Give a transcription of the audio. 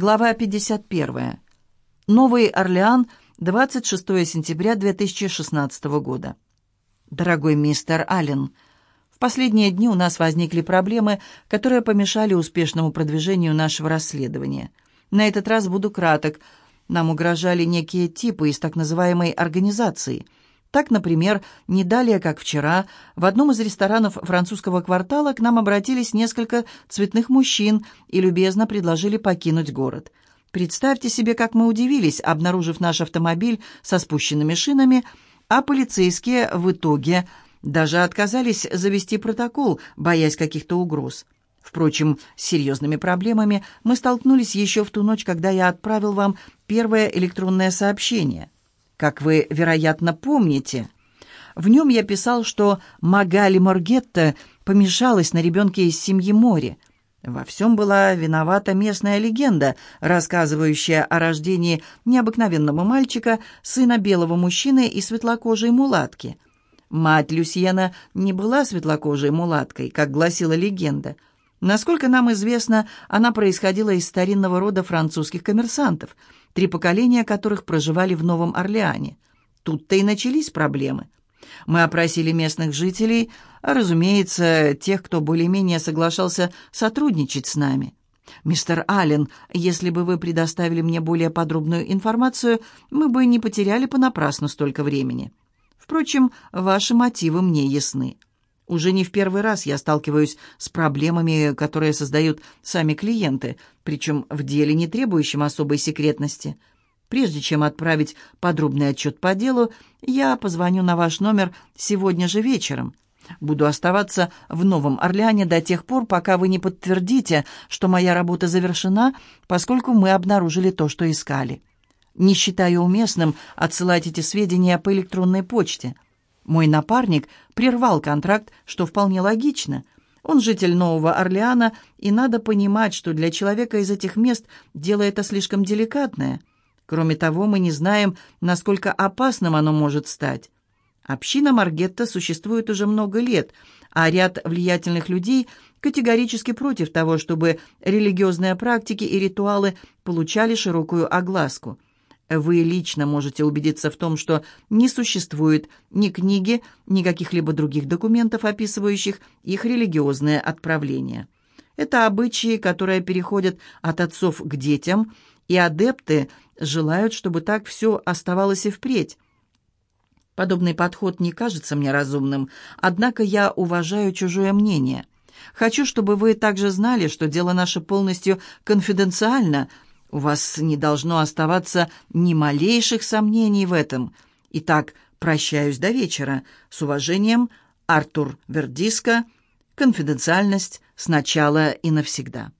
Глава 51. Новый Орлеан, 26 сентября 2016 года. Дорогой мистер Аллен, в последние дни у нас возникли проблемы, которые помешали успешному продвижению нашего расследования. На этот раз буду краток. Нам угрожали некие типы из так называемой организации – так, например, не далее, как вчера, в одном из ресторанов французского квартала к нам обратились несколько цветных мужчин и любезно предложили покинуть город. Представьте себе, как мы удивились, обнаружив наш автомобиль со спущенными шинами, а полицейские в итоге даже отказались завести протокол, боясь каких-то угроз. Впрочем, с серьезными проблемами мы столкнулись еще в ту ночь, когда я отправил вам первое электронное сообщение – как вы, вероятно, помните. В нем я писал, что Магали Моргетта помешалась на ребенке из семьи Мори. Во всем была виновата местная легенда, рассказывающая о рождении необыкновенного мальчика, сына белого мужчины и светлокожей мулатки. Мать Люсьена не была светлокожей мулаткой, как гласила легенда. Насколько нам известно, она происходила из старинного рода французских коммерсантов – три поколения которых проживали в Новом Орлеане. Тут-то и начались проблемы. Мы опросили местных жителей, а, разумеется, тех, кто более-менее соглашался сотрудничать с нами. «Мистер Аллен, если бы вы предоставили мне более подробную информацию, мы бы не потеряли понапрасну столько времени. Впрочем, ваши мотивы мне ясны». Уже не в первый раз я сталкиваюсь с проблемами, которые создают сами клиенты, причем в деле, не требующем особой секретности. Прежде чем отправить подробный отчет по делу, я позвоню на ваш номер сегодня же вечером. Буду оставаться в Новом Орлеане до тех пор, пока вы не подтвердите, что моя работа завершена, поскольку мы обнаружили то, что искали. Не считаю уместным отсылать эти сведения по электронной почте – мой напарник прервал контракт, что вполне логично. Он житель Нового Орлеана, и надо понимать, что для человека из этих мест дело это слишком деликатное. Кроме того, мы не знаем, насколько опасным оно может стать. Община Маргетта существует уже много лет, а ряд влиятельных людей категорически против того, чтобы религиозные практики и ритуалы получали широкую огласку – вы лично можете убедиться в том, что не существует ни книги, ни каких-либо других документов, описывающих их религиозное отправление. Это обычаи, которые переходят от отцов к детям, и адепты желают, чтобы так все оставалось и впредь. Подобный подход не кажется мне разумным, однако я уважаю чужое мнение. Хочу, чтобы вы также знали, что дело наше полностью конфиденциально – у вас не должно оставаться ни малейших сомнений в этом. Итак, прощаюсь до вечера. С уважением, Артур Вердиска. Конфиденциальность сначала и навсегда.